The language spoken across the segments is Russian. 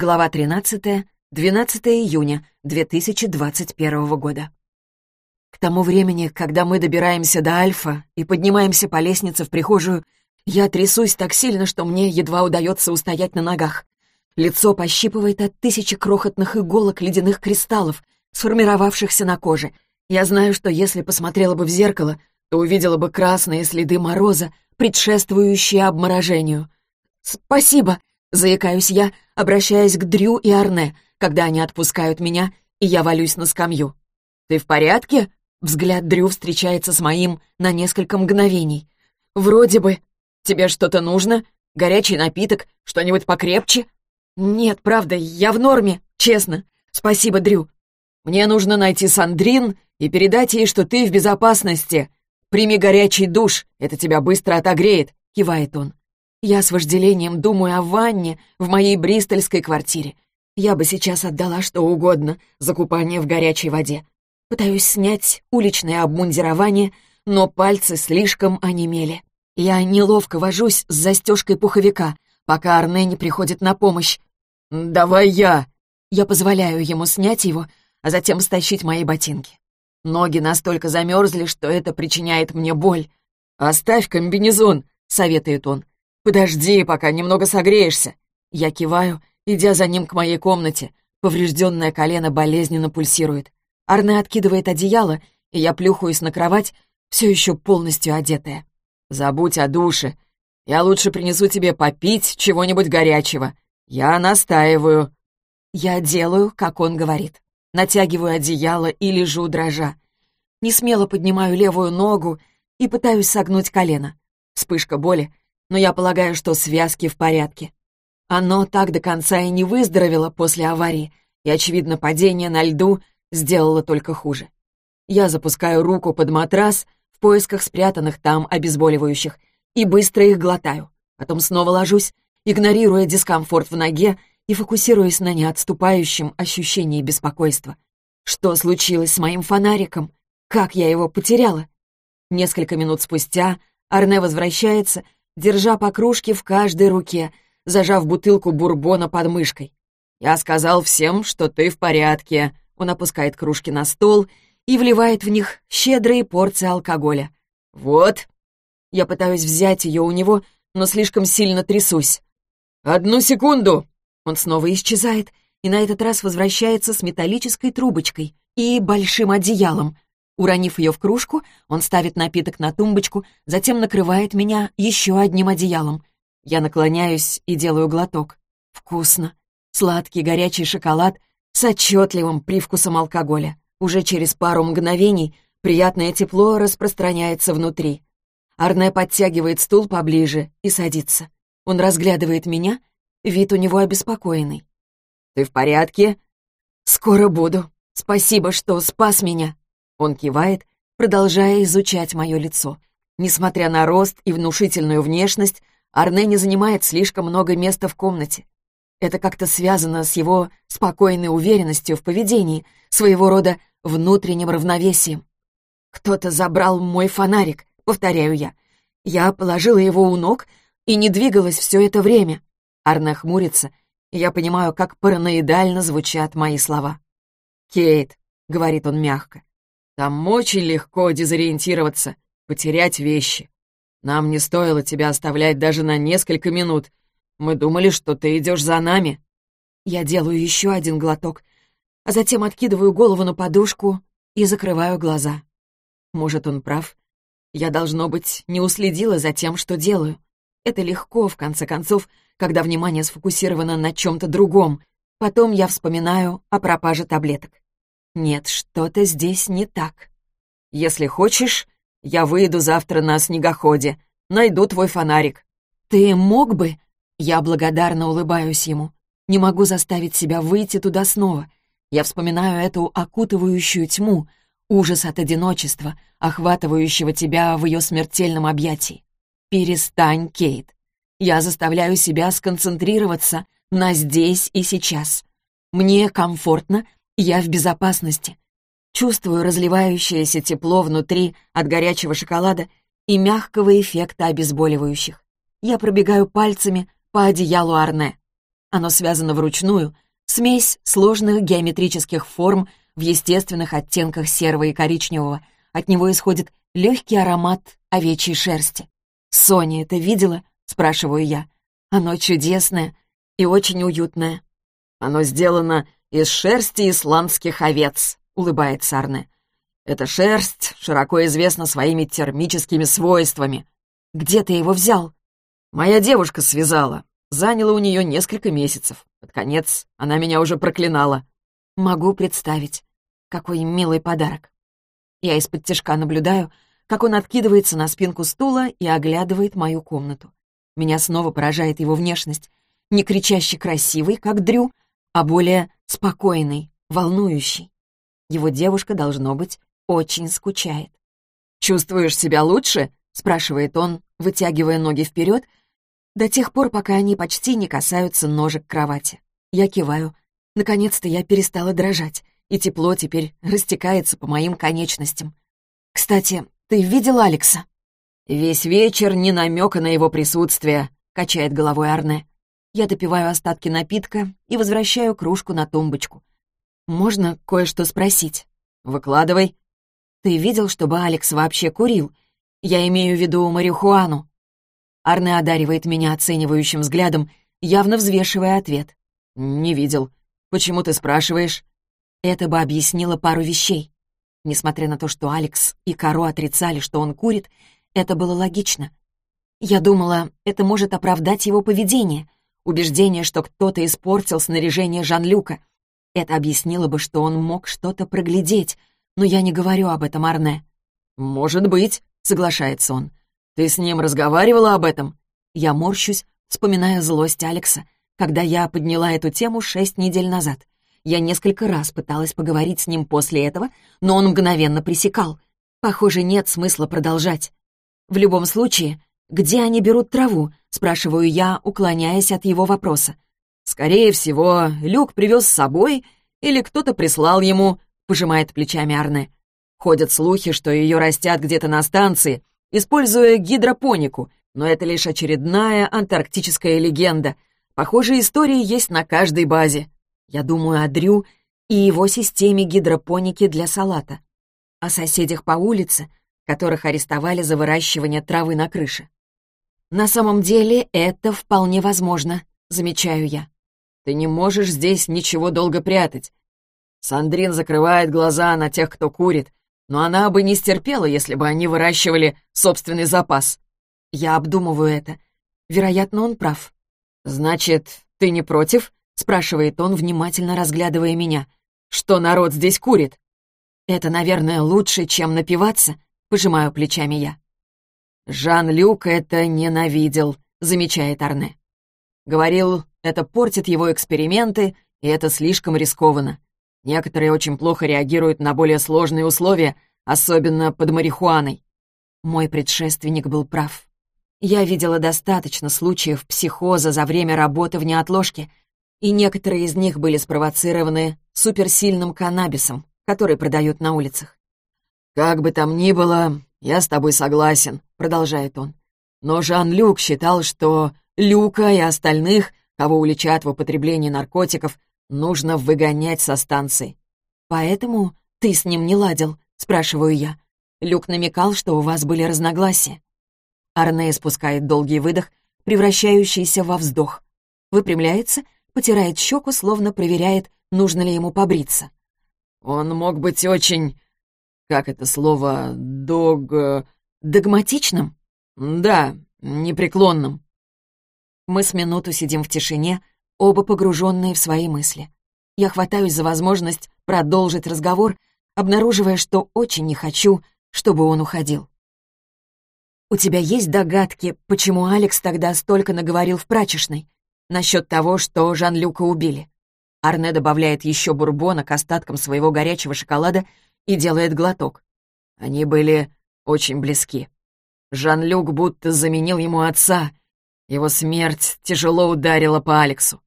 Глава 13. 12 июня 2021 года. К тому времени, когда мы добираемся до Альфа и поднимаемся по лестнице в прихожую, я трясусь так сильно, что мне едва удается устоять на ногах. Лицо пощипывает от тысячи крохотных иголок ледяных кристаллов, сформировавшихся на коже. Я знаю, что если посмотрела бы в зеркало, то увидела бы красные следы мороза, предшествующие обморожению. «Спасибо!» Заикаюсь я, обращаясь к Дрю и Арне, когда они отпускают меня, и я валюсь на скамью. «Ты в порядке?» Взгляд Дрю встречается с моим на несколько мгновений. «Вроде бы. Тебе что-то нужно? Горячий напиток? Что-нибудь покрепче?» «Нет, правда, я в норме, честно. Спасибо, Дрю. Мне нужно найти Сандрин и передать ей, что ты в безопасности. Прими горячий душ, это тебя быстро отогреет», — кивает он. Я с вожделением думаю о ванне в моей бристольской квартире. Я бы сейчас отдала что угодно за купание в горячей воде. Пытаюсь снять уличное обмундирование, но пальцы слишком онемели. Я неловко вожусь с застежкой пуховика, пока Арне не приходит на помощь. «Давай я!» Я позволяю ему снять его, а затем стащить мои ботинки. Ноги настолько замерзли, что это причиняет мне боль. «Оставь комбинезон», — советует он. «Подожди, пока немного согреешься». Я киваю, идя за ним к моей комнате. Поврежденное колено болезненно пульсирует. Арне откидывает одеяло, и я плюхаюсь на кровать, все еще полностью одетая. «Забудь о душе. Я лучше принесу тебе попить чего-нибудь горячего. Я настаиваю». Я делаю, как он говорит. Натягиваю одеяло и лежу дрожа. Не смело поднимаю левую ногу и пытаюсь согнуть колено. Вспышка боли, но я полагаю, что связки в порядке. Оно так до конца и не выздоровело после аварии, и, очевидно, падение на льду сделало только хуже. Я запускаю руку под матрас в поисках спрятанных там обезболивающих и быстро их глотаю. Потом снова ложусь, игнорируя дискомфорт в ноге и фокусируясь на неотступающем ощущении беспокойства. Что случилось с моим фонариком? Как я его потеряла? Несколько минут спустя Арне возвращается — держа по кружке в каждой руке, зажав бутылку бурбона под мышкой. «Я сказал всем, что ты в порядке». Он опускает кружки на стол и вливает в них щедрые порции алкоголя. «Вот». Я пытаюсь взять ее у него, но слишком сильно трясусь. «Одну секунду!» Он снова исчезает и на этот раз возвращается с металлической трубочкой и большим одеялом, Уронив ее в кружку, он ставит напиток на тумбочку, затем накрывает меня еще одним одеялом. Я наклоняюсь и делаю глоток. Вкусно. Сладкий горячий шоколад с отчетливым привкусом алкоголя. Уже через пару мгновений приятное тепло распространяется внутри. Арне подтягивает стул поближе и садится. Он разглядывает меня, вид у него обеспокоенный. «Ты в порядке?» «Скоро буду. Спасибо, что спас меня». Он кивает, продолжая изучать мое лицо. Несмотря на рост и внушительную внешность, Арне не занимает слишком много места в комнате. Это как-то связано с его спокойной уверенностью в поведении, своего рода внутренним равновесием. «Кто-то забрал мой фонарик», — повторяю я. Я положила его у ног и не двигалась все это время. Арне хмурится, и я понимаю, как параноидально звучат мои слова. «Кейт», — говорит он мягко, там очень легко дезориентироваться, потерять вещи. Нам не стоило тебя оставлять даже на несколько минут. Мы думали, что ты идешь за нами». Я делаю еще один глоток, а затем откидываю голову на подушку и закрываю глаза. Может, он прав. Я, должно быть, не уследила за тем, что делаю. Это легко, в конце концов, когда внимание сфокусировано на чем-то другом. Потом я вспоминаю о пропаже таблеток. Нет, что-то здесь не так. Если хочешь, я выйду завтра на снегоходе, найду твой фонарик. Ты мог бы? Я благодарно улыбаюсь ему. Не могу заставить себя выйти туда снова. Я вспоминаю эту окутывающую тьму, ужас от одиночества, охватывающего тебя в ее смертельном объятии. Перестань, Кейт. Я заставляю себя сконцентрироваться на здесь и сейчас. Мне комфортно, я в безопасности. Чувствую разливающееся тепло внутри от горячего шоколада и мягкого эффекта обезболивающих. Я пробегаю пальцами по одеялу Арне. Оно связано вручную, смесь сложных геометрических форм в естественных оттенках серого и коричневого. От него исходит легкий аромат овечьей шерсти. «Соня это видела?» — спрашиваю я. «Оно чудесное и очень уютное». «Оно сделано из шерсти исландских овец», — улыбается Арне. «Эта шерсть широко известна своими термическими свойствами». «Где ты его взял?» «Моя девушка связала. Заняло у нее несколько месяцев. Под конец она меня уже проклинала». «Могу представить. Какой милый подарок». Я из-под тяжка наблюдаю, как он откидывается на спинку стула и оглядывает мою комнату. Меня снова поражает его внешность. Не кричаще красивый, как Дрю, а более спокойный, волнующий. Его девушка, должно быть, очень скучает. «Чувствуешь себя лучше?» — спрашивает он, вытягивая ноги вперед, до тех пор, пока они почти не касаются ножек кровати. Я киваю. Наконец-то я перестала дрожать, и тепло теперь растекается по моим конечностям. Кстати, ты видел Алекса?» «Весь вечер ни намека на его присутствие», — качает головой Арне. Я допиваю остатки напитка и возвращаю кружку на тумбочку. «Можно кое-что спросить?» «Выкладывай». «Ты видел, чтобы Алекс вообще курил? Я имею в виду марихуану». Арне одаривает меня оценивающим взглядом, явно взвешивая ответ. «Не видел. Почему ты спрашиваешь?» Это бы объяснило пару вещей. Несмотря на то, что Алекс и Каро отрицали, что он курит, это было логично. Я думала, это может оправдать его поведение, убеждение, что кто-то испортил снаряжение Жан-Люка. Это объяснило бы, что он мог что-то проглядеть, но я не говорю об этом Арне. «Может быть», — соглашается он. «Ты с ним разговаривала об этом?» Я морщусь, вспоминая злость Алекса, когда я подняла эту тему шесть недель назад. Я несколько раз пыталась поговорить с ним после этого, но он мгновенно пресекал. Похоже, нет смысла продолжать. В любом случае, где они берут траву, спрашиваю я, уклоняясь от его вопроса. Скорее всего, Люк привез с собой или кто-то прислал ему, пожимает плечами Арне. Ходят слухи, что ее растят где-то на станции, используя гидропонику, но это лишь очередная антарктическая легенда. Похожие истории есть на каждой базе. Я думаю о Дрю и его системе гидропоники для салата. О соседях по улице, которых арестовали за выращивание травы на крыше. На самом деле это вполне возможно, замечаю я. Ты не можешь здесь ничего долго прятать. Сандрин закрывает глаза на тех, кто курит, но она бы не стерпела, если бы они выращивали собственный запас. Я обдумываю это. Вероятно, он прав. Значит, ты не против? — спрашивает он, внимательно разглядывая меня. «Что народ здесь курит?» «Это, наверное, лучше, чем напиваться», — пожимаю плечами я. «Жан-Люк это ненавидел», — замечает Арне. Говорил, это портит его эксперименты, и это слишком рискованно. Некоторые очень плохо реагируют на более сложные условия, особенно под марихуаной. Мой предшественник был прав. Я видела достаточно случаев психоза за время работы в неотложке, и некоторые из них были спровоцированы суперсильным каннабисом, который продают на улицах. «Как бы там ни было, я с тобой согласен», — продолжает он. Но Жан-Люк считал, что Люка и остальных, кого уличат в употреблении наркотиков, нужно выгонять со станции. «Поэтому ты с ним не ладил?» — спрашиваю я. Люк намекал, что у вас были разногласия. Арне спускает долгий выдох, превращающийся во вздох. Выпрямляется — потирает щеку, словно проверяет, нужно ли ему побриться. «Он мог быть очень... как это слово? Дог... догматичным?» «Да, непреклонным». Мы с минуту сидим в тишине, оба погруженные в свои мысли. Я хватаюсь за возможность продолжить разговор, обнаруживая, что очень не хочу, чтобы он уходил. «У тебя есть догадки, почему Алекс тогда столько наговорил в прачечной? насчет того, что Жан-Люка убили. Арне добавляет еще бурбона к остаткам своего горячего шоколада и делает глоток. Они были очень близки. Жан-Люк будто заменил ему отца. Его смерть тяжело ударила по Алексу.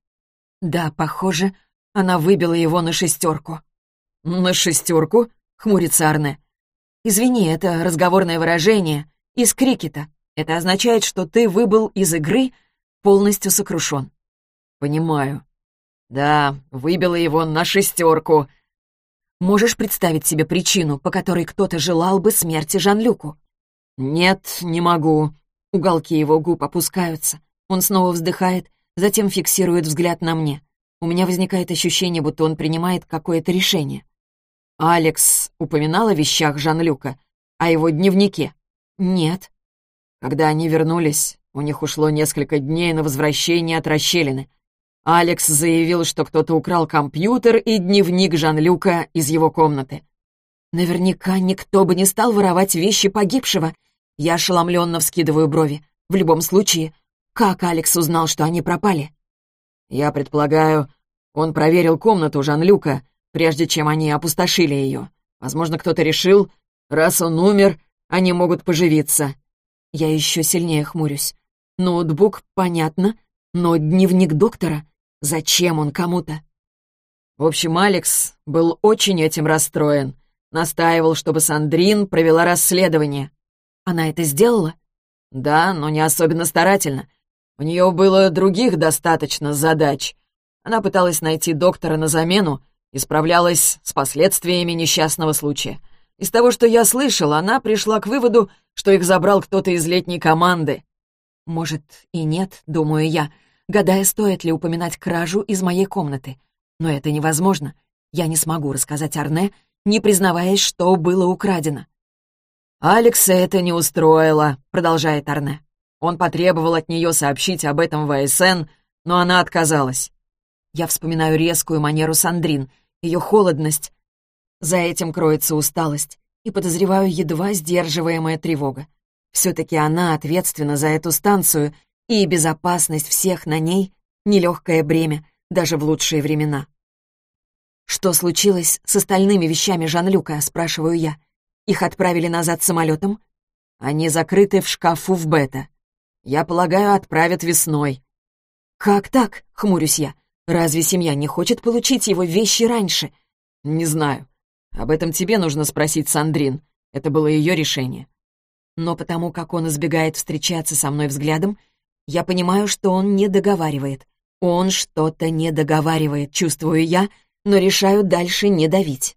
Да, похоже, она выбила его на шестерку. «На шестерку?» — хмурится Арне. «Извини, это разговорное выражение из крикета. Это означает, что ты выбыл из игры полностью сокрушен. «Понимаю. Да, выбила его на шестерку». «Можешь представить себе причину, по которой кто-то желал бы смерти Жан-Люку?» «Нет, не могу». Уголки его губ опускаются. Он снова вздыхает, затем фиксирует взгляд на мне. У меня возникает ощущение, будто он принимает какое-то решение. «Алекс упоминал о вещах Жан-Люка? О его дневнике?» «Нет». Когда они вернулись, у них ушло несколько дней на возвращение от расщелины. Алекс заявил, что кто-то украл компьютер и дневник Жан-Люка из его комнаты. Наверняка никто бы не стал воровать вещи погибшего. Я ошеломленно вскидываю брови. В любом случае, как Алекс узнал, что они пропали? Я предполагаю, он проверил комнату Жан-Люка, прежде чем они опустошили ее. Возможно, кто-то решил, раз он умер, они могут поживиться. Я еще сильнее хмурюсь. Ноутбук, понятно, но дневник доктора? Зачем он кому-то? В общем, Алекс был очень этим расстроен. Настаивал, чтобы Сандрин провела расследование. Она это сделала? Да, но не особенно старательно. У нее было других достаточно задач. Она пыталась найти доктора на замену и справлялась с последствиями несчастного случая. Из того, что я слышал, она пришла к выводу, что их забрал кто-то из летней команды. Может, и нет, думаю я, гадая, стоит ли упоминать кражу из моей комнаты. Но это невозможно. Я не смогу рассказать Арне, не признаваясь, что было украдено. «Алекса это не устроило», — продолжает Арне. Он потребовал от нее сообщить об этом в АСН, но она отказалась. Я вспоминаю резкую манеру Сандрин, ее холодность. За этим кроется усталость и, подозреваю, едва сдерживаемая тревога. Все-таки она ответственна за эту станцию, и безопасность всех на ней — нелегкое бремя, даже в лучшие времена. «Что случилось с остальными вещами Жан-Люка?» — спрашиваю я. «Их отправили назад самолетом?» «Они закрыты в шкафу в Бета. Я полагаю, отправят весной». «Как так?» — хмурюсь я. «Разве семья не хочет получить его вещи раньше?» «Не знаю. Об этом тебе нужно спросить Сандрин. Это было ее решение». Но потому как он избегает встречаться со мной взглядом, я понимаю, что он не договаривает. Он что-то не договаривает, чувствую я, но решаю дальше не давить.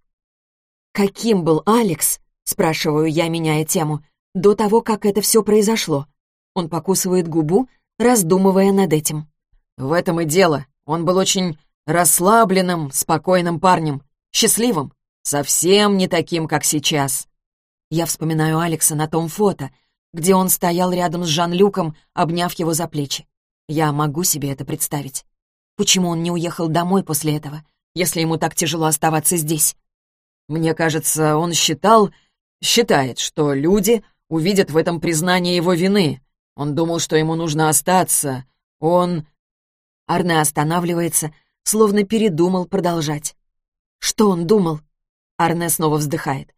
«Каким был Алекс?» — спрашиваю я, меняя тему, до того, как это все произошло. Он покусывает губу, раздумывая над этим. «В этом и дело. Он был очень расслабленным, спокойным парнем, счастливым, совсем не таким, как сейчас». Я вспоминаю Алекса на том фото, где он стоял рядом с Жан-Люком, обняв его за плечи. Я могу себе это представить. Почему он не уехал домой после этого, если ему так тяжело оставаться здесь? Мне кажется, он считал, считает, что люди увидят в этом признание его вины, он думал, что ему нужно остаться. Он...» Арне останавливается, словно передумал продолжать. «Что он думал?» Арне снова вздыхает.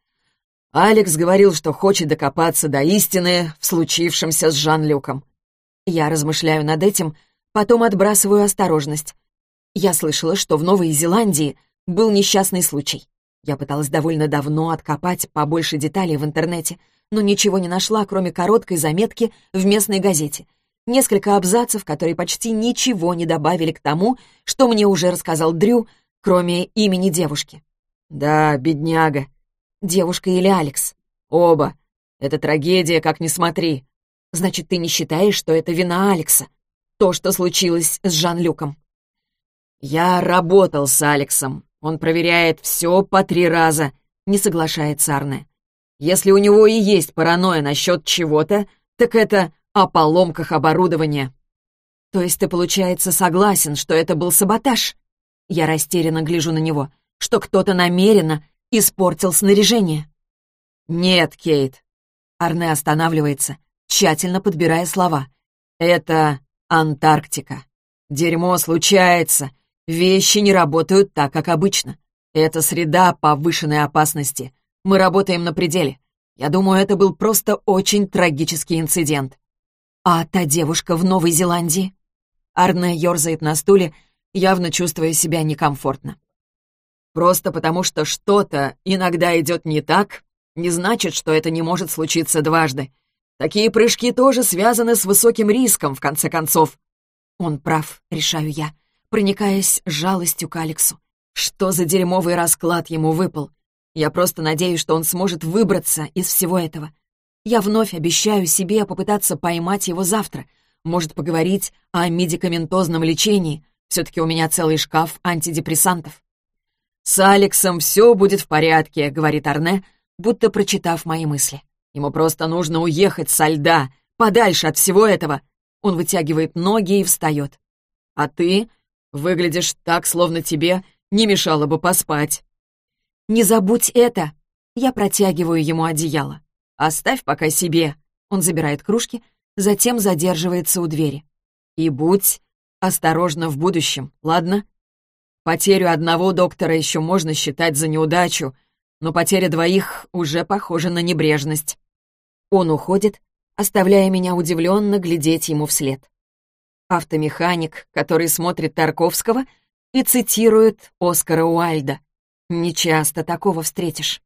«Алекс говорил, что хочет докопаться до истины в случившемся с Жан-Люком». Я размышляю над этим, потом отбрасываю осторожность. Я слышала, что в Новой Зеландии был несчастный случай. Я пыталась довольно давно откопать побольше деталей в интернете — но ничего не нашла, кроме короткой заметки в местной газете. Несколько абзацев, которые почти ничего не добавили к тому, что мне уже рассказал Дрю, кроме имени девушки. «Да, бедняга». «Девушка или Алекс?» «Оба. Это трагедия, как ни смотри». «Значит, ты не считаешь, что это вина Алекса? То, что случилось с Жан-Люком?» «Я работал с Алексом. Он проверяет все по три раза», — не соглашается Арне. Если у него и есть паранойя насчет чего-то, так это о поломках оборудования. То есть ты, получается, согласен, что это был саботаж? Я растерянно гляжу на него, что кто-то намеренно испортил снаряжение. Нет, Кейт. Арне останавливается, тщательно подбирая слова. Это Антарктика. Дерьмо случается. Вещи не работают так, как обычно. Это среда повышенной опасности. Мы работаем на пределе. Я думаю, это был просто очень трагический инцидент. А та девушка в Новой Зеландии? Арне ерзает на стуле, явно чувствуя себя некомфортно. Просто потому, что что-то иногда идет не так, не значит, что это не может случиться дважды. Такие прыжки тоже связаны с высоким риском, в конце концов. Он прав, решаю я. проникаясь жалостью к Алексу. Что за дерьмовый расклад ему выпал? Я просто надеюсь, что он сможет выбраться из всего этого. Я вновь обещаю себе попытаться поймать его завтра. Может, поговорить о медикаментозном лечении. Все-таки у меня целый шкаф антидепрессантов. «С Алексом все будет в порядке», — говорит Арне, будто прочитав мои мысли. «Ему просто нужно уехать со льда, подальше от всего этого». Он вытягивает ноги и встает. «А ты выглядишь так, словно тебе не мешало бы поспать». «Не забудь это!» Я протягиваю ему одеяло. «Оставь пока себе». Он забирает кружки, затем задерживается у двери. «И будь осторожна в будущем, ладно?» Потерю одного доктора еще можно считать за неудачу, но потеря двоих уже похожа на небрежность. Он уходит, оставляя меня удивленно глядеть ему вслед. Автомеханик, который смотрит Тарковского и цитирует Оскара Уальда. Нечасто такого встретишь.